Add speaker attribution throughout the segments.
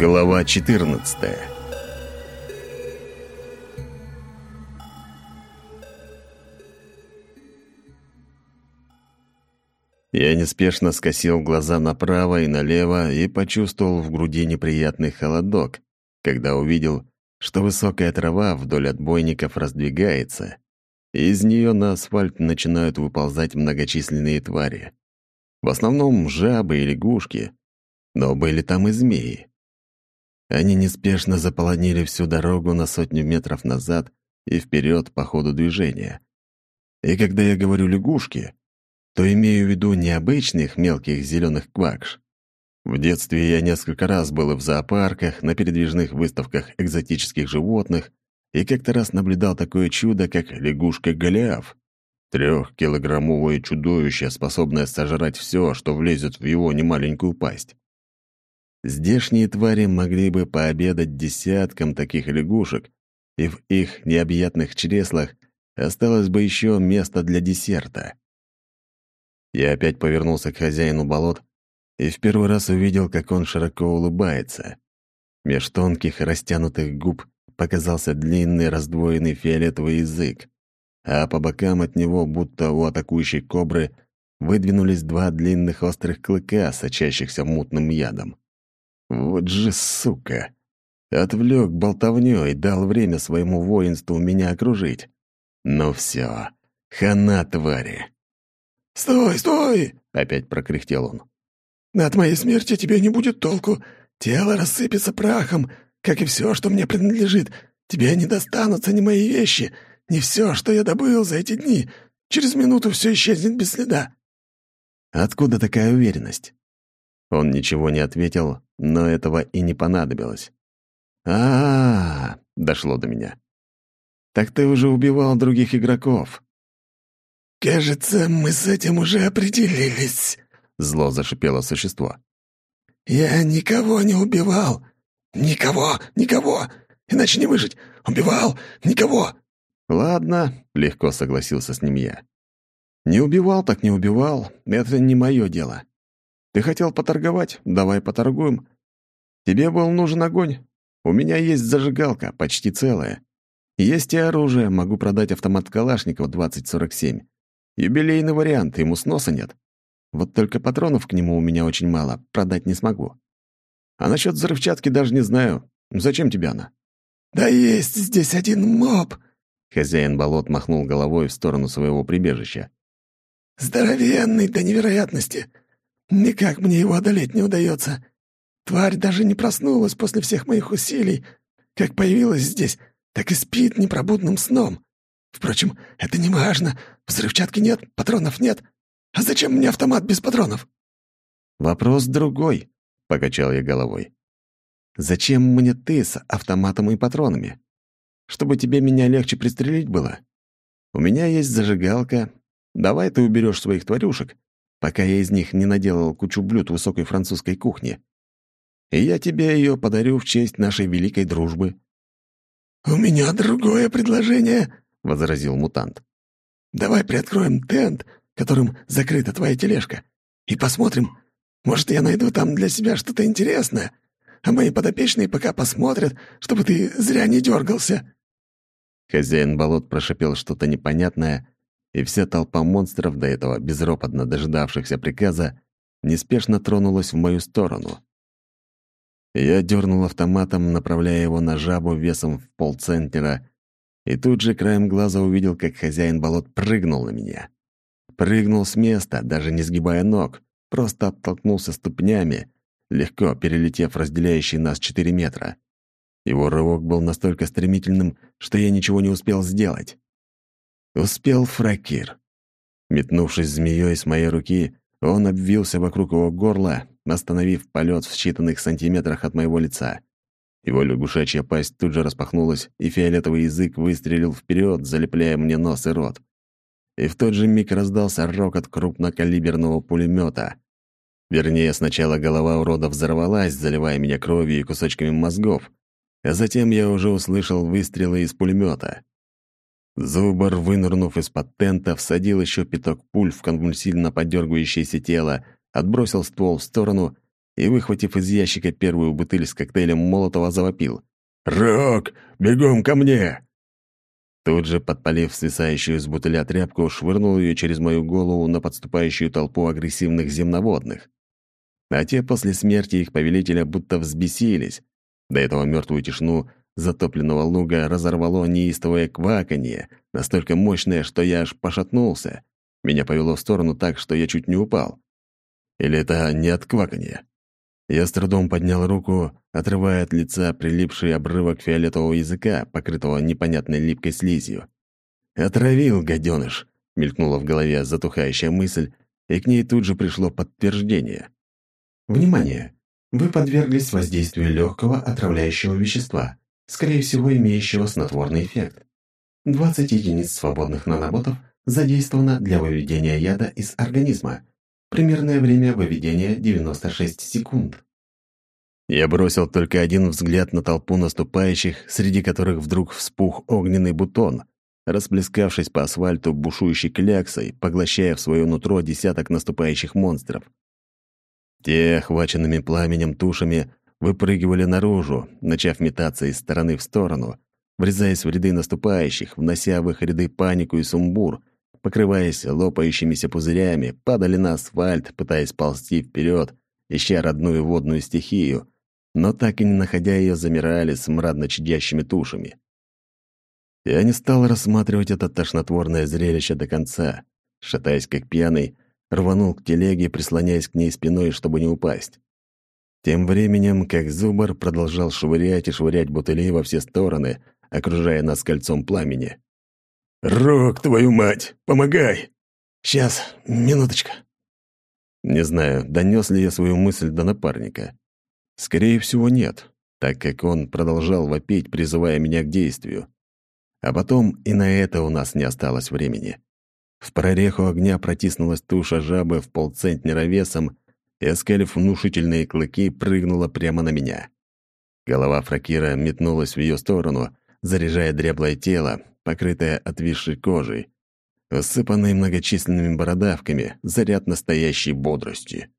Speaker 1: Глава 14 Я неспешно скосил глаза направо и налево и почувствовал в груди неприятный холодок, когда увидел, что высокая трава вдоль отбойников раздвигается, и из нее на асфальт начинают выползать многочисленные твари. В основном жабы и лягушки, но были там и змеи. Они неспешно заполонили всю дорогу на сотню метров назад и вперед по ходу движения. И когда я говорю «лягушки», то имею в виду не обычных мелких зеленых квакш. В детстве я несколько раз был в зоопарках, на передвижных выставках экзотических животных и как-то раз наблюдал такое чудо, как лягушка Голиаф. Трехкилограммовое чудовище, способное сожрать все, что влезет в его немаленькую пасть. Здешние твари могли бы пообедать десяткам таких лягушек, и в их необъятных чреслах осталось бы еще место для десерта. Я опять повернулся к хозяину болот и в первый раз увидел, как он широко улыбается. Меж тонких растянутых губ показался длинный раздвоенный фиолетовый язык, а по бокам от него, будто у атакующей кобры, выдвинулись два длинных острых клыка, сочащихся мутным ядом. Вот же сука! Отвлек болтовню и дал время своему воинству меня окружить. Ну все, хана твари.
Speaker 2: «Стой, стой!» — опять прокряхтел он. «От моей смерти тебе не будет толку. Тело рассыпется прахом, как и все, что мне принадлежит. Тебе не достанутся ни мои вещи, ни все, что я добыл за эти дни. Через минуту все исчезнет без следа».
Speaker 1: «Откуда такая уверенность?» Он ничего не ответил, но этого и не понадобилось. а, -а, -а, дошло до меня. «Так ты уже убивал других игроков».
Speaker 2: «Кажется, мы с этим уже определились», — зло зашипело существо. «Я никого не убивал. Никого, никого. Иначе не выжить. Убивал никого».
Speaker 1: «Ладно», — легко согласился с ним я. «Не убивал, так не убивал. Это не мое дело. Ты хотел поторговать? Давай поторгуем. Тебе был нужен огонь? У меня есть зажигалка, почти целая. Есть и оружие, могу продать автомат Калашникова 2047. Юбилейный вариант, ему сноса нет. Вот только патронов к нему у меня очень мало, продать не смогу. А насчет взрывчатки даже не знаю. Зачем тебе она?»
Speaker 2: «Да есть здесь один моб!»
Speaker 1: Хозяин болот махнул головой в сторону своего прибежища.
Speaker 2: «Здоровенный до невероятности. Никак мне его одолеть не удается. Тварь даже не проснулась после всех моих усилий. Как появилась здесь, так и спит непробудным сном. Впрочем, это не важно. Взрывчатки нет, патронов нет. А зачем мне автомат без патронов?
Speaker 1: Вопрос другой, — покачал я головой. Зачем мне ты с автоматом и патронами? Чтобы тебе меня легче пристрелить было? У меня есть зажигалка. Давай ты уберешь своих тварюшек, пока я из них не наделал кучу блюд высокой французской кухни. И я тебе ее подарю в честь нашей великой дружбы».
Speaker 2: «У меня другое предложение», — возразил мутант. «Давай приоткроем тент, которым закрыта твоя тележка, и посмотрим. Может, я найду там для себя что-то интересное, а мои подопечные пока посмотрят, чтобы ты зря не дергался».
Speaker 1: Хозяин болот прошипел что-то непонятное, и вся толпа монстров, до этого безропотно дожидавшихся приказа, неспешно тронулась в мою сторону. Я дернул автоматом, направляя его на жабу весом в полцентнера, и тут же краем глаза увидел, как хозяин болот прыгнул на меня. Прыгнул с места, даже не сгибая ног, просто оттолкнулся ступнями, легко перелетев разделяющие нас четыре метра. Его рывок был настолько стремительным, что я ничего не успел сделать. Успел Фракир. Метнувшись змеей с моей руки, он обвился вокруг его горла, остановив полет в считанных сантиметрах от моего лица. Его лягушачья пасть тут же распахнулась, и фиолетовый язык выстрелил вперед, залепляя мне нос и рот. И в тот же миг раздался рокот крупнокалиберного пулемета. Вернее, сначала голова урода взорвалась, заливая меня кровью и кусочками мозгов, а затем я уже услышал выстрелы из пулемета. Зубар, вынырнув из-под тента, всадил еще пяток пуль в конвульсивно подергивающееся тело, отбросил ствол в сторону и, выхватив из ящика первую бутыль с коктейлем Молотова, завопил.
Speaker 2: «Рок, бегом ко мне!»
Speaker 1: Тут же, подпалив свисающую с бутыля тряпку, швырнул ее через мою голову на подступающую толпу агрессивных земноводных. А те после смерти их повелителя будто взбесились. До этого мертвую тишину затопленного луга разорвало неистовое кваканье, настолько мощное, что я аж пошатнулся. Меня повело в сторону так, что я чуть не упал. Или это не от кваканья? Я с трудом поднял руку, отрывая от лица прилипший обрывок фиолетового языка, покрытого непонятной липкой слизью. «Отравил, гаденыш!» — мелькнула в голове затухающая мысль, и к ней тут же пришло подтверждение.
Speaker 3: «Внимание! Вы подверглись воздействию легкого отравляющего вещества, скорее всего, имеющего снотворный эффект. 20 единиц свободных наноботов задействовано для выведения яда из организма. Примерное время выведения 96 секунд.
Speaker 1: Я бросил только один взгляд на толпу наступающих, среди которых вдруг вспух огненный бутон, расплескавшись по асфальту бушующей кляксой, поглощая в свое нутро десяток наступающих монстров. Те, охваченными пламенем тушами, выпрыгивали наружу, начав метаться из стороны в сторону, врезаясь в ряды наступающих, внося в их ряды панику и сумбур, покрываясь лопающимися пузырями, падали на асфальт, пытаясь ползти вперед, ища родную водную стихию, но так и не находя ее, замирали с мрадно чадящими тушами. Я не стал рассматривать это тошнотворное зрелище до конца. Шатаясь как пьяный, рванул к телеге, прислоняясь к ней спиной, чтобы не упасть. Тем временем, как зубр продолжал швырять и швырять бутыли во все стороны, окружая нас кольцом пламени.
Speaker 2: «Рок, твою мать! Помогай!» «Сейчас, минуточка».
Speaker 1: Не знаю, донес ли я свою мысль до напарника. Скорее всего, нет, так как он продолжал вопить, призывая меня к действию. А потом и на это у нас не осталось времени. В прореху огня протиснулась туша жабы в полцентнера весом и, оскалив внушительные клыки, прыгнула прямо на меня. Голова Фракира метнулась в ее сторону, заряжая дряблое тело, покрытое отвисшей кожей, усыпанной многочисленными бородавками, заряд настоящей бодрости.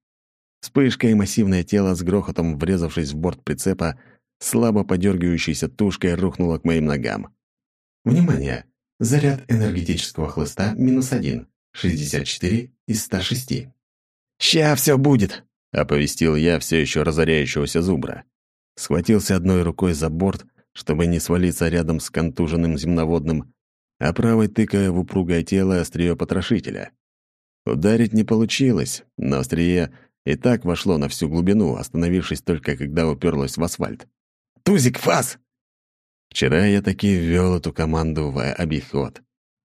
Speaker 1: Вспышка и массивное тело с грохотом, врезавшись в борт прицепа, слабо подергивающейся тушкой рухнуло к моим ногам.
Speaker 3: Внимание! Заряд энергетического хлыста минус один, 64 из 106.
Speaker 2: «Ща все будет!»
Speaker 1: — оповестил я все еще разоряющегося зубра. Схватился одной рукой за борт, чтобы не свалиться рядом с контуженным земноводным, а правой тыкая в упругое тело острие потрошителя. Ударить не получилось, но острие и так вошло на всю глубину, остановившись только когда уперлось в асфальт.
Speaker 2: «Тузик, фас!»
Speaker 1: Вчера я таки ввел эту команду в обиход.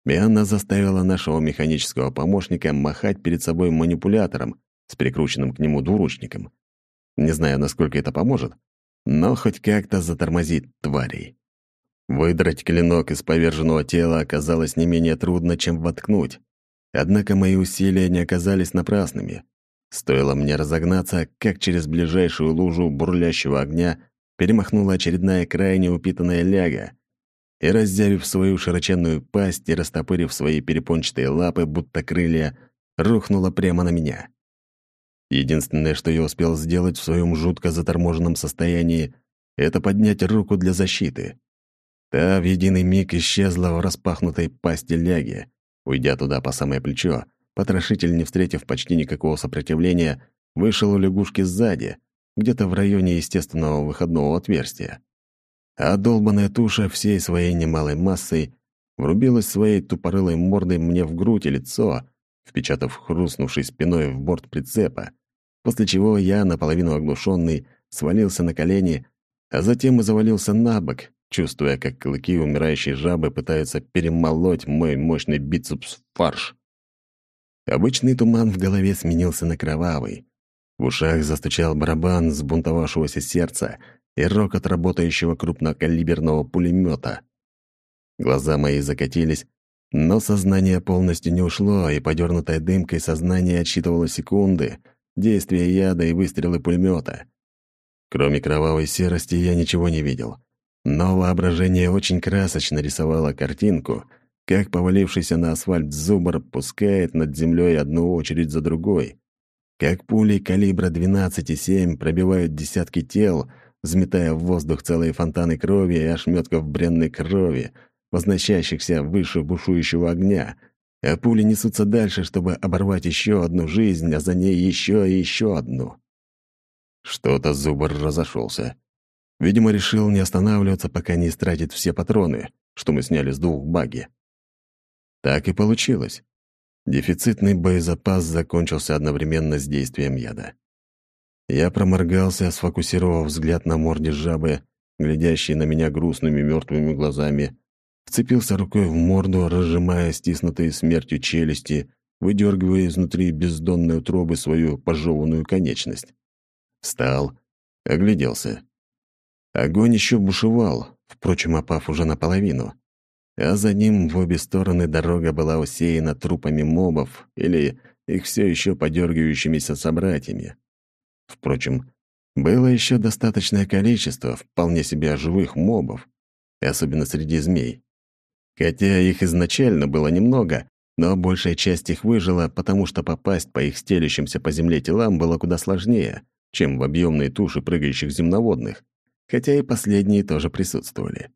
Speaker 1: И она заставила нашего механического помощника махать перед собой манипулятором с прикрученным к нему двуручником. Не знаю, насколько это поможет, но хоть как-то затормозит тварей. Выдрать клинок из поверженного тела оказалось не менее трудно, чем воткнуть. Однако мои усилия не оказались напрасными. Стоило мне разогнаться, как через ближайшую лужу бурлящего огня перемахнула очередная крайне упитанная ляга и, раздявив свою широченную пасть и растопырив свои перепончатые лапы, будто крылья, рухнула прямо на меня. Единственное, что я успел сделать в своем жутко заторможенном состоянии, это поднять руку для защиты. Та в единый миг исчезла в распахнутой пасти ляги, уйдя туда по самое плечо. Потрошитель, не встретив почти никакого сопротивления, вышел у лягушки сзади, где-то в районе естественного выходного отверстия. А долбаная туша всей своей немалой массой врубилась своей тупорылой мордой мне в грудь и лицо, впечатав хрустнувшей спиной в борт прицепа, после чего я, наполовину оглушенный, свалился на колени, а затем и завалился на бок, чувствуя, как клыки умирающей жабы пытаются перемолоть мой мощный бицепс фарш. Обычный туман в голове сменился на кровавый. В ушах застучал барабан сбунтовавшегося сердца и рокот работающего крупнокалиберного пулемета. Глаза мои закатились, но сознание полностью не ушло, и подернутое дымкой сознание отсчитывало секунды — действия яда и выстрелы пулемета. Кроме кровавой серости я ничего не видел. Но воображение очень красочно рисовало картинку, как повалившийся на асфальт зубр пускает над землей одну очередь за другой, как пули калибра 12,7 пробивают десятки тел, взметая в воздух целые фонтаны крови и ошметков бренной крови, возносящихся выше бушующего огня, а пули несутся дальше, чтобы оборвать еще одну жизнь, а за ней еще и еще одну. Что-то Зубр разошелся. Видимо, решил не останавливаться, пока не истратит все патроны, что мы сняли с двух баги. Так и получилось. Дефицитный боезапас закончился одновременно с действием яда. Я проморгался, сфокусировав взгляд на морде жабы, глядящей на меня грустными мертвыми глазами, вцепился рукой в морду, разжимая стиснутые смертью челюсти, выдергивая изнутри бездонной утробы свою пожеванную конечность. Встал, огляделся. Огонь еще бушевал, впрочем, опав уже наполовину а за ним в обе стороны дорога была усеяна трупами мобов или их все еще подергивающимися собратьями. Впрочем, было еще достаточное количество вполне себе живых мобов, и особенно среди змей. Хотя их изначально было немного, но большая часть их выжила, потому что попасть по их стелющимся по земле телам было куда сложнее, чем в объемные туши прыгающих земноводных, хотя и последние тоже присутствовали.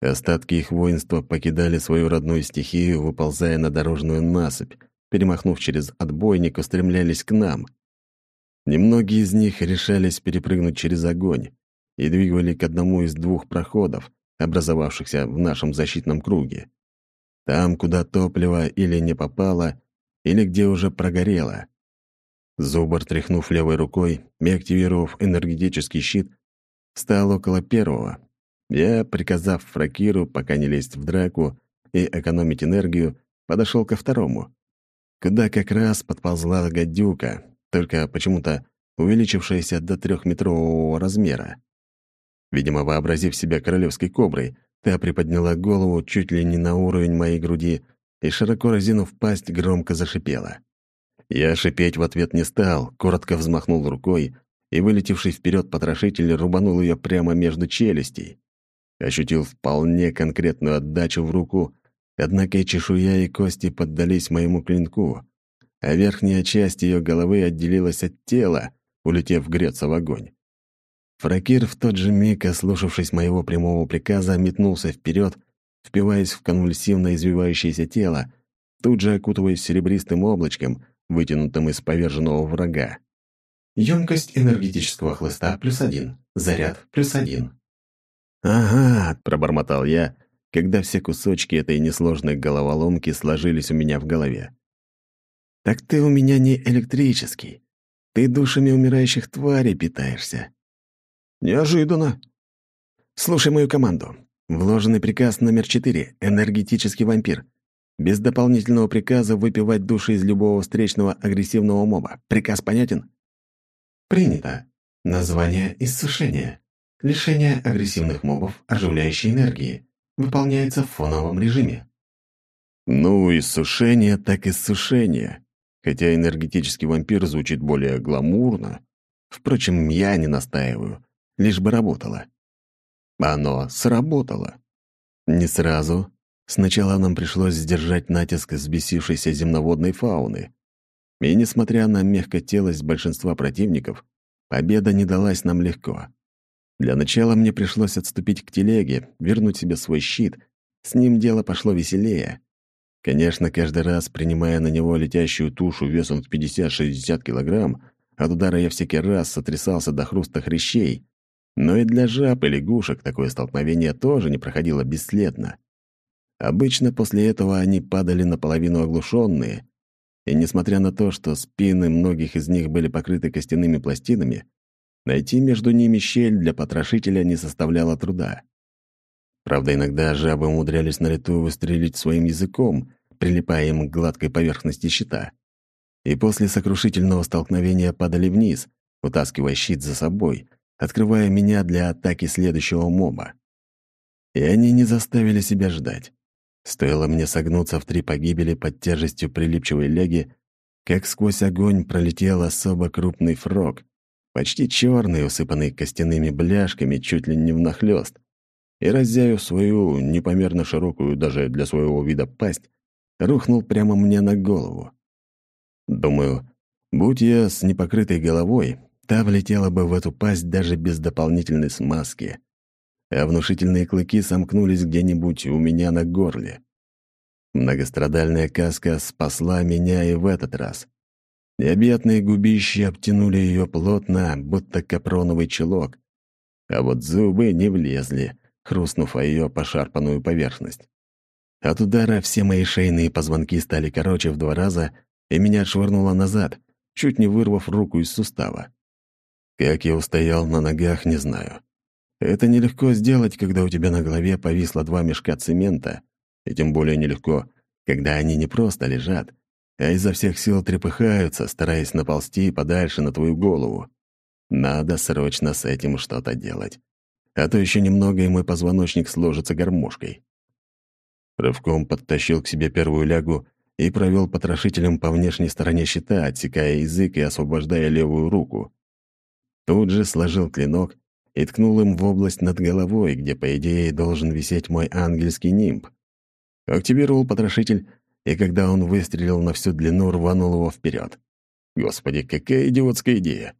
Speaker 1: Остатки их воинства покидали свою родную стихию, выползая на дорожную насыпь, перемахнув через отбойник, устремлялись к нам. Немногие из них решались перепрыгнуть через огонь и двигали к одному из двух проходов, образовавшихся в нашем защитном круге. Там, куда топливо или не попало, или где уже прогорело. Зубр, тряхнув левой рукой и активировав энергетический щит, стал около первого, я, приказав Фракиру пока не лезть в драку и экономить энергию, подошел ко второму, куда как раз подползла гадюка, только почему-то увеличившаяся до трехметрового размера. Видимо, вообразив себя королевской коброй, та приподняла голову чуть ли не на уровень моей груди и, широко разинув пасть, громко зашипела. Я шипеть в ответ не стал, коротко взмахнул рукой, и, вылетевший вперед потрошитель, рубанул ее прямо между челюстей. Ощутил вполне конкретную отдачу в руку, однако и чешуя, и кости поддались моему клинку, а верхняя часть ее головы отделилась от тела, улетев греться в огонь. Фракир в тот же миг, ослушавшись моего прямого приказа, метнулся вперед, впиваясь в конвульсивно извивающееся тело, тут же окутываясь серебристым облачком, вытянутым из поверженного врага.
Speaker 3: Емкость энергетического хлыста плюс один, заряд плюс один.
Speaker 1: «Ага», — пробормотал я, когда все кусочки этой несложной головоломки сложились у меня в голове. «Так ты у меня не электрический. Ты душами умирающих тварей питаешься». «Неожиданно». «Слушай мою команду. Вложенный приказ номер четыре — энергетический вампир. Без дополнительного приказа выпивать души из любого встречного агрессивного моба. Приказ понятен?»
Speaker 3: «Принято. Название иссушения. Лишение агрессивных мобов оживляющей энергии. Выполняется в фоновом режиме.
Speaker 1: Ну, иссушение так иссушение. Хотя энергетический вампир звучит более гламурно. Впрочем, я не настаиваю. Лишь бы работало. Оно сработало. Не сразу. Сначала нам пришлось сдержать натиск взбесившейся земноводной фауны. И несмотря на мягкотелость большинства противников, победа не далась нам легко. Для начала мне пришлось отступить к телеге, вернуть себе свой щит. С ним дело пошло веселее. Конечно, каждый раз, принимая на него летящую тушу весом в 50-60 килограмм, от удара я всякий раз сотрясался до хруста хрящей. Но и для жаб и лягушек такое столкновение тоже не проходило бесследно. Обычно после этого они падали наполовину оглушенные, и несмотря на то, что спины многих из них были покрыты костяными пластинами, Найти между ними щель для потрошителя не составляло труда. Правда, иногда жабы умудрялись на лету выстрелить своим языком, прилипая им к гладкой поверхности щита. И после сокрушительного столкновения падали вниз, утаскивая щит за собой, открывая меня для атаки следующего моба. И они не заставили себя ждать. Стоило мне согнуться в три погибели под тяжестью прилипчивой леги, как сквозь огонь пролетел особо крупный фрог, почти черный, усыпанный костяными бляшками чуть ли не внахлёст, и, раззяю свою непомерно широкую даже для своего вида пасть, рухнул прямо мне на голову. Думаю, Будь я с непокрытой головой, та влетела бы в эту пасть даже без дополнительной смазки, а внушительные клыки сомкнулись где-нибудь у меня на горле. Многострадальная каска спасла меня и в этот раз. Необъятные губища обтянули ее плотно, будто капроновый чулок, а вот зубы не влезли, хрустнув о ее пошарпанную поверхность. От удара все мои шейные позвонки стали короче в два раза, и меня отшвырнуло назад, чуть не вырвав руку из сустава. Как я устоял на ногах, не знаю. Это нелегко сделать, когда у тебя на голове повисло два мешка цемента, и тем более нелегко, когда они не просто лежат, а изо всех сил трепыхаются, стараясь наползти подальше на твою голову. Надо срочно с этим что-то делать. А то еще немного, и мой позвоночник сложится гармошкой. Рывком подтащил к себе первую лягу и провел потрошителем по внешней стороне щита, отсекая язык и освобождая левую руку. Тут же сложил клинок и ткнул им в область над головой, где, по идее, должен висеть мой ангельский нимб. Активировал потрошитель, и когда он выстрелил на всю длину, рванул его вперед. Господи, какая идиотская идея!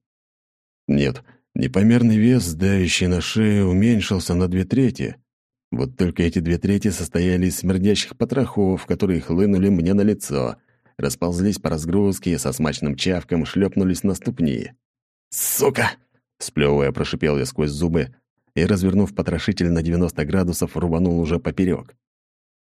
Speaker 1: Нет, непомерный вес, давящий на шею, уменьшился на две трети, вот только эти две трети состояли из смердящих потрохов, которые хлынули мне на лицо, расползлись по разгрузке и со смачным чавком шлепнулись на ступни. «Сука!» — сплевывая, прошипел я сквозь зубы и, развернув потрошитель на 90 градусов, рубанул уже поперек.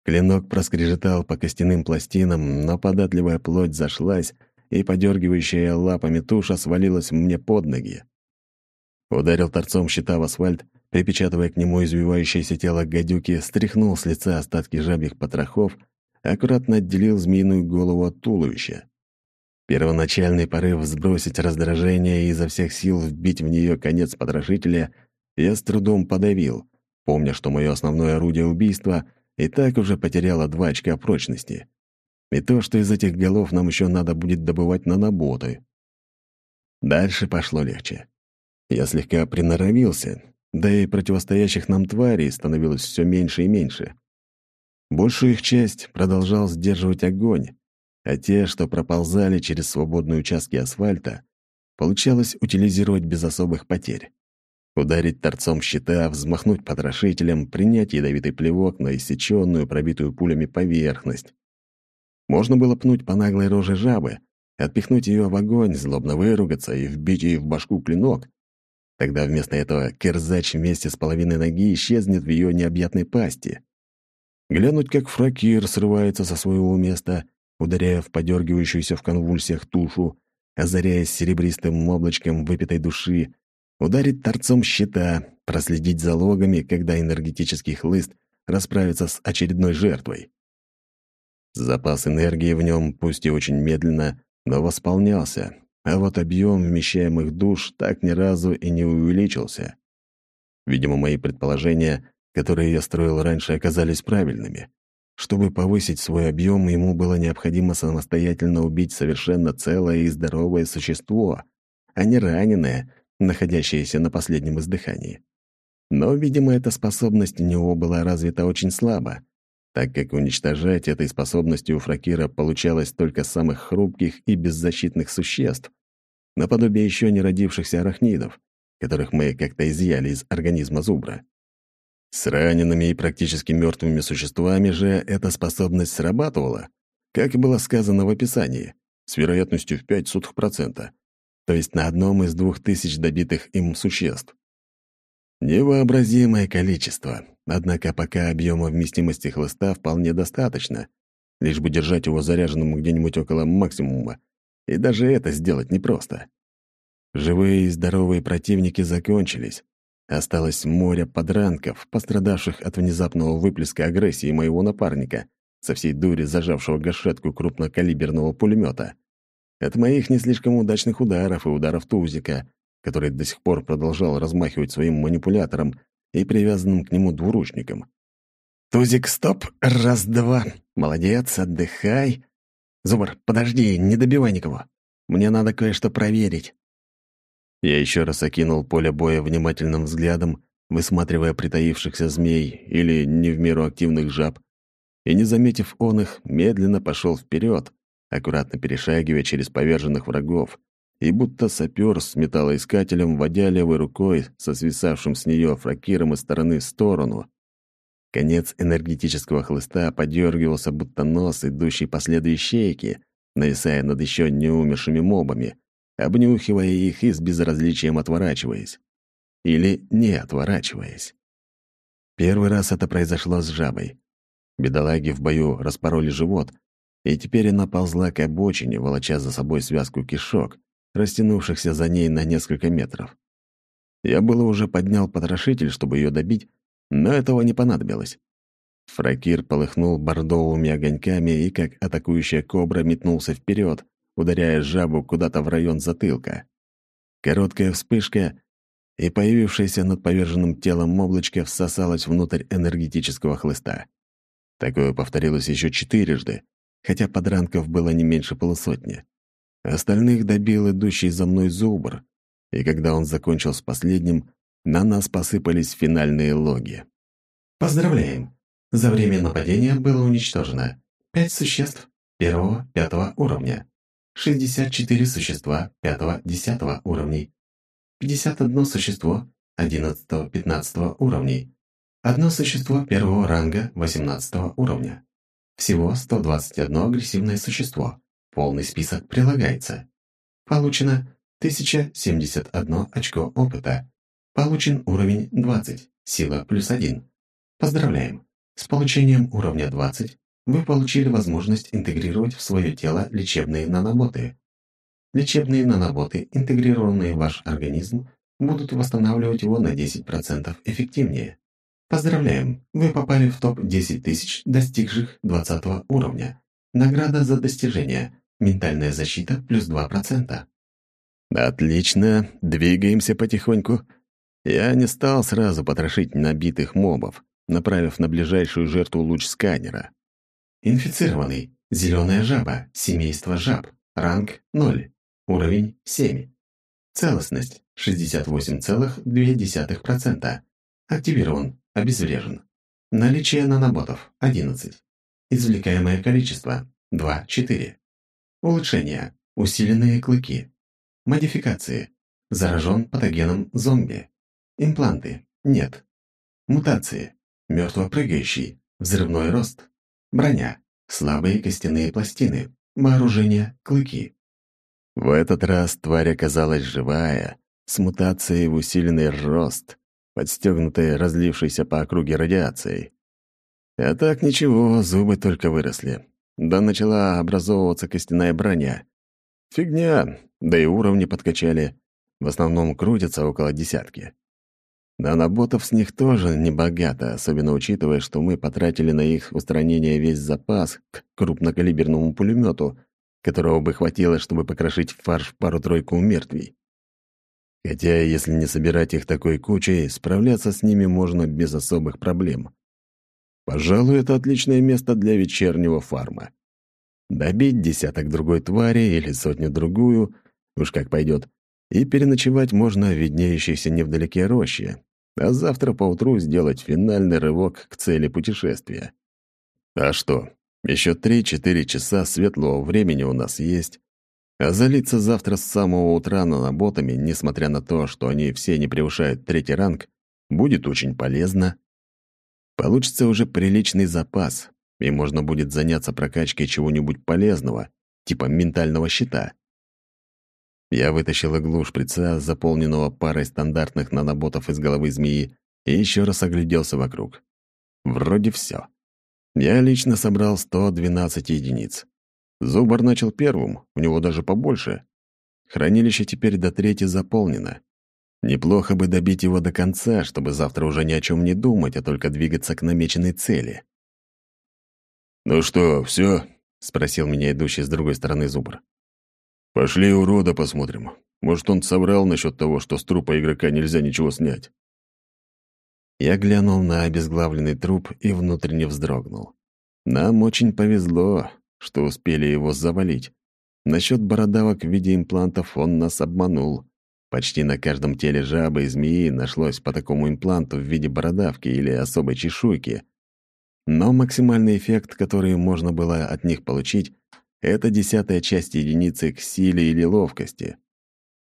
Speaker 1: Клинок проскрежетал по костяным пластинам, но податливая плоть зашлась, и подергивающая лапами туша свалилась мне под ноги. Ударил торцом щита в асфальт, припечатывая к нему извивающееся тело гадюки, стряхнул с лица остатки жабьих потрохов, аккуратно отделил змеиную голову от туловища. Первоначальный порыв сбросить раздражение и изо всех сил вбить в нее конец потрошителя я с трудом подавил, помня, что мое основное орудие убийства и так уже потеряло два очка прочности. И то, что из этих голов нам еще надо будет добывать наноботы. Дальше пошло легче. Я слегка приноровился, да и противостоящих нам тварей становилось все меньше и меньше. Большую их часть продолжал сдерживать огонь, а те, что проползали через свободные участки асфальта, получалось утилизировать без особых потерь. Ударить торцом щита, взмахнуть потрошителем, принять ядовитый плевок на иссеченную, пробитую пулями поверхность. Можно было пнуть по наглой роже жабы, отпихнуть ее в огонь, злобно выругаться и вбить ей в башку клинок, Тогда вместо этого Керзач вместе с половиной ноги исчезнет в ее необъятной пасти. Глянуть, как фракир срывается со своего места, ударяя в подергивающуюся в конвульсиях тушу, озаряясь серебристым облачком выпитой души, ударить торцом щита, проследить за логами, когда энергетический хлыст расправится с очередной жертвой. Запас энергии в нем, пусть и очень медленно, но восполнялся, а вот объем вмещаемых душ так ни разу и не увеличился. Видимо, мои предположения, которые я строил раньше, оказались правильными. Чтобы повысить свой объем, ему было необходимо самостоятельно убить совершенно целое и здоровое существо, а не раненое, находящееся на последнем издыхании. Но, видимо, эта способность у него была развита очень слабо, так как уничтожать этой способностью у Фракира получалось только самых хрупких и беззащитных существ, наподобие еще не родившихся арахнидов, которых мы как-то изъяли из организма зубра. С ранеными и практически мертвыми существами же эта способность срабатывала, как и было сказано в описании, с вероятностью в 5 сотых процента, то есть на одном из двух тысяч добитых им существ. Невообразимое количество, однако пока объема вместимости хлыста вполне достаточно, лишь бы держать его заряженным где-нибудь около максимума, и даже это сделать непросто. Живые и здоровые противники закончились. Осталось море подранков, пострадавших от внезапного выплеска агрессии моего напарника, со всей дури зажавшего гашетку крупнокалиберного пулемета. От моих не слишком удачных ударов и ударов Тузика, который до сих пор продолжал размахивать своим манипулятором и привязанным к нему двуручником. «Тузик, стоп! Раз-два! Молодец, отдыхай! Зубр, подожди, не добивай никого! Мне надо кое-что проверить!» Я еще раз окинул поле боя внимательным взглядом, высматривая притаившихся змей или не в меру активных жаб, и, не заметив он их, медленно пошел вперед, аккуратно перешагивая через поверженных врагов, и будто сапер с металлоискателем, водя левой рукой со свисавшим с нее фракиром из стороны в сторону. Конец энергетического хлыста подергивался, будто нос, идущий по следу ищейки, нависая над еще не умершими мобами, обнюхивая их и с безразличием отворачиваясь. Или не отворачиваясь. Первый раз это произошло с жабой. Бедолаги в бою распороли живот, и теперь она ползла к обочине, волоча за собой связку кишок, растянувшихся за ней на несколько метров. Я было уже поднял потрошитель, чтобы ее добить, но этого не понадобилось. Фракир полыхнул бордовыми огоньками и, как атакующая кобра, метнулся вперед, ударяя жабу куда-то в район затылка. Короткая вспышка, и появившаяся над поверженным телом облачко всосалась внутрь энергетического хлыста. Такое повторилось еще четырежды, хотя подранков было не меньше полусотни. Остальных добил идущий за мной зубр, и когда он закончил с последним, на нас посыпались финальные логи.
Speaker 3: Поздравляем! За время нападения было уничтожено пять существ первого-пятого уровня, 64 существа пятого-десятого уровней, 51 существо 11-15 уровней, одно существо первого ранга 18 уровня. Всего 121 агрессивное существо. Полный список прилагается. Получено 1071 очко опыта. Получен уровень 20, сила плюс 1. Поздравляем! С получением уровня 20 вы получили возможность интегрировать в свое тело лечебные наноботы. Лечебные наноботы, интегрированные в ваш организм, будут восстанавливать его на 10% эффективнее. Поздравляем! Вы попали в топ-10 тысяч достигших 20 уровня. Награда за достижение. Ментальная защита плюс 2%.
Speaker 1: Отлично, двигаемся потихоньку. Я не стал сразу потрошить набитых мобов, направив на ближайшую жертву луч сканера.
Speaker 3: Инфицированный. Зеленая жаба. Семейство жаб. Ранг 0. Уровень 7. Целостность 68,2%. Активирован. Обезврежен. Наличие наноботов 11. Извлекаемое количество 2-4. Улучшения. Усиленные клыки. Модификации. Заражен патогеном зомби. Импланты. Нет. Мутации. Мертвопрыгающий. Взрывной рост. Броня. Слабые костяные пластины. Вооружение. Клыки.
Speaker 1: В этот раз тварь оказалась живая, с мутацией в усиленный рост, подстегнутой разлившейся по округе радиацией. А так ничего, зубы только выросли. Да начала образовываться костяная броня. Фигня, да и уровни подкачали. В основном крутятся около десятки. Наноботов с них тоже небогато, особенно учитывая, что мы потратили на их устранение весь запас к крупнокалиберному пулемету, которого бы хватило, чтобы покрошить в фарш пару-тройку мертвей. Хотя, если не собирать их такой кучей, справляться с ними можно без особых проблем. Пожалуй, это отличное место для вечернего фарма. Добить десяток другой твари или сотню-другую, уж как пойдет, и переночевать можно в виднеющейся невдалеке роще, а завтра поутру сделать финальный рывок к цели путешествия. А что, еще три-четыре часа светлого времени у нас есть, а залиться завтра с самого утра наноботами, несмотря на то, что они все не превышают третий ранг, будет очень полезно. Получится уже приличный запас, и можно будет заняться прокачкой чего-нибудь полезного, типа ментального щита. Я вытащил иглу шприца, заполненного парой стандартных наноботов из головы змеи, и еще раз огляделся вокруг. Вроде все. Я лично собрал 112 единиц. Зубар начал первым, у него даже побольше. Хранилище теперь до трети заполнено. Неплохо бы добить его до конца, чтобы завтра уже ни о чем не думать, а только двигаться к намеченной цели.
Speaker 4: «Ну что, все?
Speaker 1: спросил меня идущий с другой стороны зубр.
Speaker 4: «Пошли урода посмотрим. Может, он соврал насчет того, что с трупа игрока нельзя ничего снять».
Speaker 1: Я глянул на обезглавленный труп и внутренне вздрогнул. Нам очень повезло, что успели его завалить. Насчет бородавок в виде имплантов он нас обманул. Почти на каждом теле жабы и змеи нашлось по такому импланту в виде бородавки или особой чешуйки. Но максимальный эффект, который можно было от них получить, это десятая часть единицы к силе или ловкости.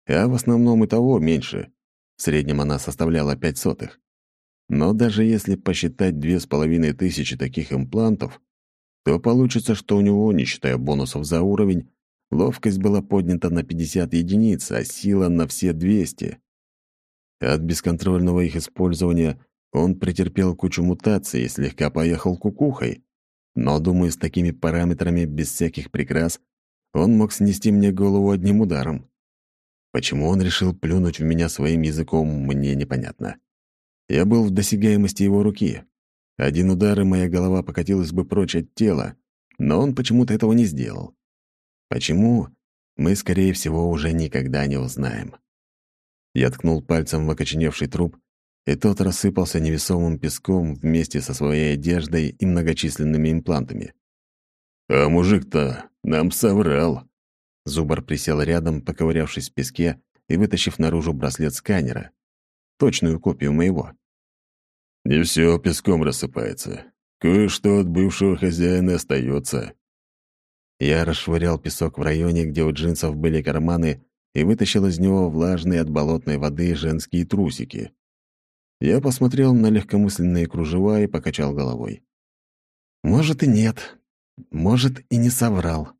Speaker 1: А в основном и того меньше. В среднем она составляла пять сотых. Но даже если посчитать две с половиной тысячи таких имплантов, то получится, что у него, не считая бонусов за уровень, ловкость была поднята на 50 единиц, а сила на все 200. От бесконтрольного их использования он претерпел кучу мутаций и слегка поехал кукухой. Но, думаю, с такими параметрами, без всяких прикрас, он мог снести мне голову одним ударом. Почему он решил плюнуть в меня своим языком, мне непонятно. Я был в досягаемости его руки. Один удар, и моя голова покатилась бы прочь от тела, но он почему-то этого не сделал. Почему, мы, скорее всего, уже никогда не узнаем. Я ткнул пальцем в окоченевший труп, и тот рассыпался невесомым песком вместе со своей одеждой и многочисленными имплантами.
Speaker 4: «А мужик-то нам соврал!»
Speaker 1: Зубар присел рядом, поковырявшись в песке и вытащив наружу браслет сканера. Точную копию моего.
Speaker 4: «Не все песком рассыпается. Кое-что от бывшего хозяина остается.
Speaker 1: Я расшвырял песок в районе, где у джинсов были карманы, и вытащил из него влажные от болотной воды женские трусики. Я посмотрел на легкомысленные кружева и покачал головой. Может и нет, может и не соврал.